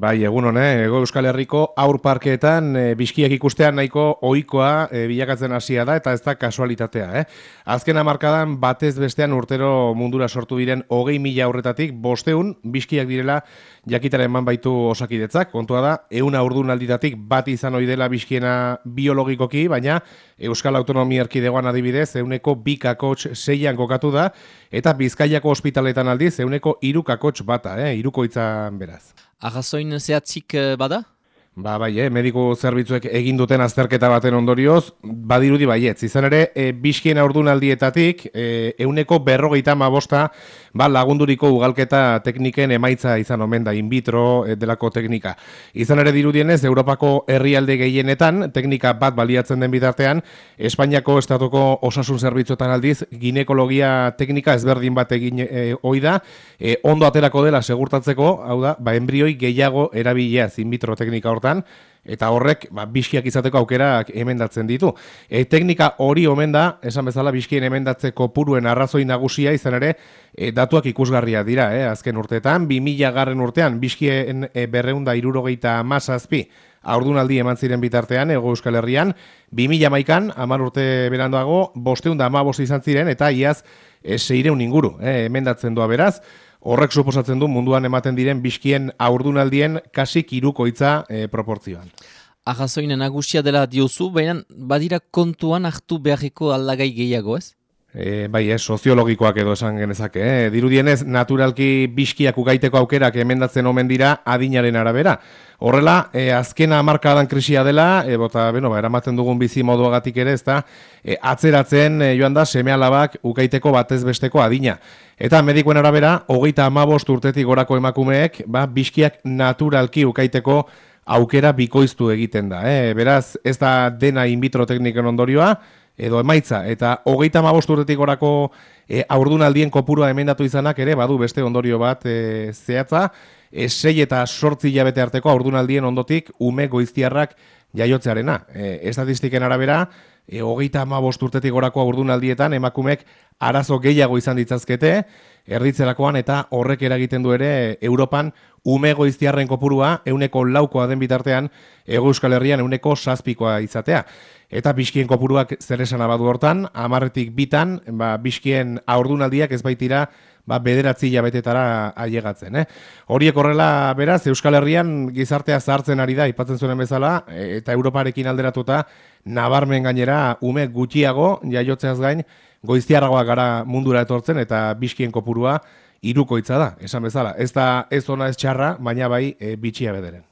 Bai, egun hone, ego Euskal Herriko aur parkeetan e, biskiak ikustean nahiko ohikoa e, bilakatzen hasia da eta ez da kasualitatea. Eh? Azken amarkadan batez bestean urtero mundura sortu diren hogei mila aurretatik bosteun biskiak direla jakitaren eman baitu osakidetzak. Kontua da, eun aurdun alditatik bat izan ohi dela biskiena biologikoki, baina Euskal Autonomia Erkidegoan adibidez, euneko bikakotx seian kokatu da, eta Bizkaiako ospitaletan aldiz, euneko irukakotx bata, eh? irukoitzan beraz. Arrazoin zehatzik eh, bada? Ba, bai, eh, mediku zerbitzuek egin duten azterketa baten ondorioz, badirudi baietz. Izan ere, e, biskien aurdunaldietatik, e, euneko berrogeita mabosta, ba, lagunduriko ugalketa tekniken emaitza izan omen da, in vitro e, delako teknika. Izan ere dirudienez, Europako herrialde gehienetan, teknika bat baliatzen den bitartean, Espainiako estatuko osasun zerbitzuetan aldiz, ginekologia teknika ezberdin bat egin e, da, e, ondo aterako dela segurtatzeko, hau da, ba, embrioi gehiago erabileaz in vitro teknika hortan, eta horrek ba, biskiak izateko aukerak emendatzen ditu. E, teknika hori omen da, esan bezala biskien emendatzeko puruen arrazoi nagusia izan ere, e, datuak ikusgarria dira, eh, azken urteetan, 2000 garren urtean, biskien e, berreunda irurogeita masazpi, aurdunaldi eman ziren bitartean, ego euskal herrian, 2000 maikan, amar urte berandoago, bosteunda amabos izan ziren, eta iaz, e, seireun inguru, eh, emendatzen doa beraz, Horrek suposatzen du munduan ematen diren biskien aurdunaldien kasik irukoitza e, proportzioan. Ahazoinen nagusia dela diozu, baina badira kontuan hartu beharriko aldagai gehiago ez? E, bai, ez, soziologikoak edo esan genezake. Eh? Dirudienez, naturalki biskiak ugaiteko aukerak emendatzen omen dira adinaren arabera. Horrela, e, azkena markadan krisia dela, e, bota, beno, ba, eramaten dugun bizi moduagatik ere, ez da, e, atzeratzen e, joan da seme ukaiteko batez besteko adina. Eta medikoen arabera, hogeita amabost urtetik gorako emakumeek, ba, biskiak naturalki ukaiteko aukera bikoiztu egiten da. Eh? Beraz, ez da dena in vitro tekniken ondorioa, edo emaitza, eta hogeita urtetik gorako e, aurdunaldien kopurua emendatu izanak ere, badu beste ondorio bat e, zehatza, e, sei eta sortzi jabete arteko aurdunaldien ondotik ume goiztiarrak jaiotzearena. E, estatistiken arabera, e, hogeita urtetik gorako aurdunaldietan emakumek arazo gehiago izan ditzazkete, erditzerakoan eta horrek eragiten du ere Europan ume goiztiarren kopurua euneko laukoa den bitartean Ego Euskal Herrian euneko saspikoa izatea. Eta biskien kopuruak zer esan abadu hortan, amarretik bitan, ba, biskien aurdunaldiak ez baitira ba, bederatzi jabetetara ailegatzen. Eh? Horiek horrela beraz, Euskal Herrian gizartea zahartzen ari da, ipatzen zuen bezala, e, eta Europarekin alderatuta, nabarmen gainera, ume gutxiago, jaiotzeaz gain, goiztiaragoak gara mundura etortzen, eta biskien kopurua irukoitza da, esan bezala. Ez da ez ona ez txarra, baina bai e, bitxia bederen.